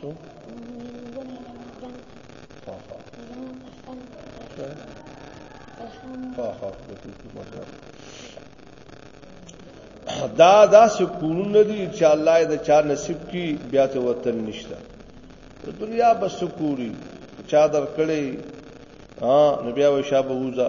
شو دا دا سکونونه دي چې الله یې د چا نصیب کی بیا ته وطن نشته د دنیا بس سکوري چا در کړی ها نبي او شابه وزه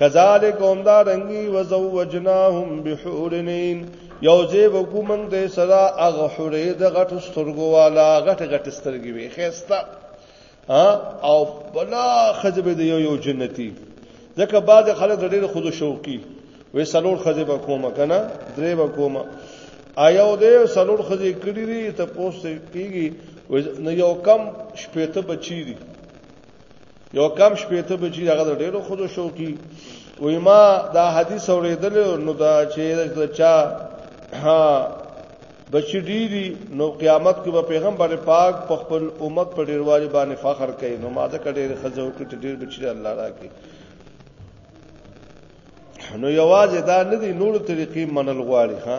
کذالک هم دا رنگی وزوجناهم بحورنین یو ځای وکومن ته صدا اغه حورې د غټ سترګو والا غټ غټ سترګې وي خيستا او بلا خزبه د یو یو جنتی ځکه بعد خلک ډېر خود شوقي وې سلور خزبه کومه کنه درې به کومه آیاو دې سلور خزې کړی دي ته پوسټ کیږي نو یو کم شپېته بچی دي یو کم شپې ته بچی هغه ډیرو خود شوقي وای ما دا حدیث اوریدل نو دا چې دا چا ها بچی ډیری نو قیامت کې به پیغمبر پاک په خپل امت په ډیروالی باندې فخر کوي نو ماده کډې خزو کې ډیر بچی الله راکې نو یوازې دا نه دي نور طریقې منل غواړي ها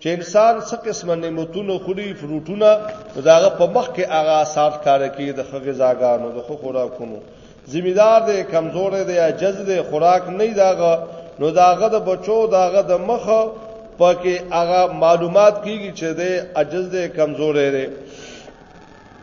چې انسان څه قسمه نعمتونه خوري فروټونه داغه په مخ کې هغه آثار کار کوي د خغزاګانو د خو خوراکونو ذمہدار دی کمزور دی یا جز دی خوراک نه داغه نو داغه د بچو داغه د مخ پکې هغه معلومات کیږي چې دی عجز دی کمزور دی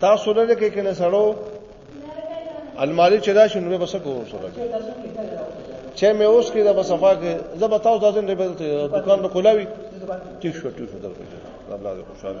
تاسو نه لکه کنه سړو الماری چې راشي نو بس کو سره چې مې اوس کې دا په صفا کې زه به تاسو داسې نه دکان ته کولاوي ټیک شو ټیک شو درته الله دې خوشاله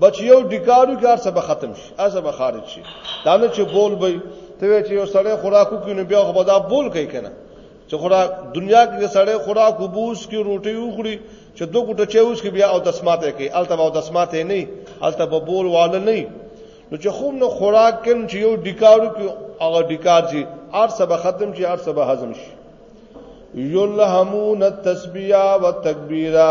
بچ یو ډیکارو کې هر څه به ختم شي هر څه به خارج شي دا نه چې بول به ته چې یو سړی خوراکو کې نو بیا خو دا بول کوي کنه چې خوراک دنیا کې سړی خوراک وبوس کې روټي وخوري چې دوه ګټه چې اوس کې بیا او دسماته کوي الته او دسماته نه الته به بول واله نه نو چې خوب نو خوراک کم چې یو ډیکارو کې هغه ډیکار چې هر څه به ختم شي هر څه به هضم شي یلهمون التسبیح والتکبیرہ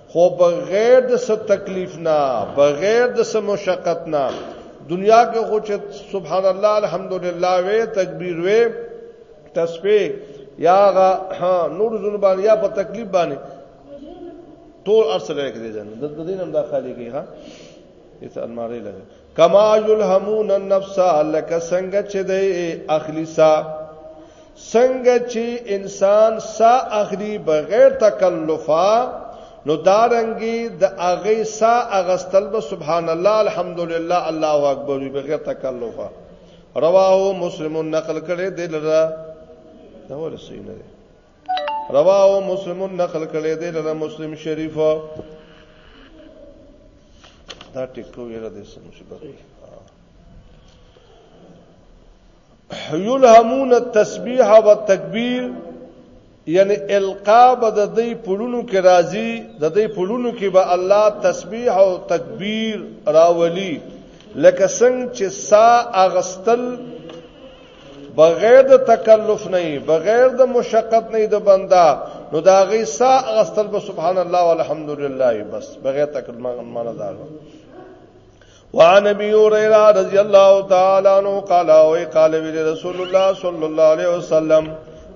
خو بغیر د څه تکلیف نه بغیر د څه مشقت نه دنیا کې خو چې سبحان الله الحمدلله وې تکبیر وې تسبیح یا نور زنبان یا په تکلیف باندې ټول ارسل راکړي ځنه د دین هم داخلي کې ها ایت الماری لګا کما یلهمون النفس لک څنګه چې د اخلی سا څنګه چې انسان سا اخلی بغیر تکلفا نو دارنګي د دا اغه سا اغستل به سبحان الله الحمدلله الله اکبر بغیر تکلفا رواه مسلم نقل کړي دلته دا ورسینه رواه مسلمون نقل کړي دی له مسلم شریف دا ټکو یې را دي سم شي بغي یلهمون التسبیح والتکبیر یعنی القا بد دې پړونو کې راځي د دې پړونو کې به الله تسبیح او تکبیر راولي لکه څنګه چې سا اغستل بغیر د تکلف نه بغیر د مشقت نه د بندا نو دا غي سا غستل به سبحان الله والحمدلله بس بغیر تکلف معنا دا وعن ابي هريره رضي الله تعالى عنه قال او قال رسول الله صلى الله عليه وسلم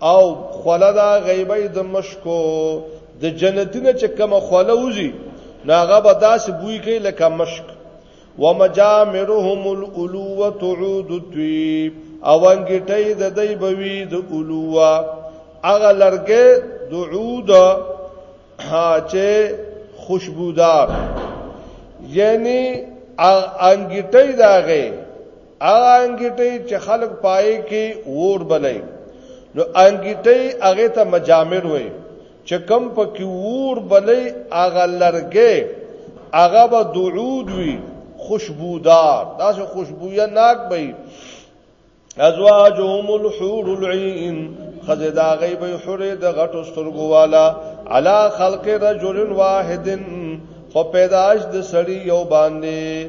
او خوله دا غیبه د مشکو د جنتونه چې کوم خوله وزي ناغه به داسې بوی کوي لکه مشک ومجامرهم الالوه تعود الطيب او انګټي د دای بوي د الوه اغه لرګه دعود ها چې خوشبودار یعنی انګټي داغه هغه انګیټي چې خلک پای کې ور بلې نو انګیټي هغه ته مجامر وي چې کم په کې ور بلې هغه لرګې هغه به دعود وي خوشبودار دا څه خوشبویا ناک وي ازواجهم الحور العين خزه دا غیب حره د غټو سترګو والا علا خلق رجل واحد په پیدائش د سړی یو باندې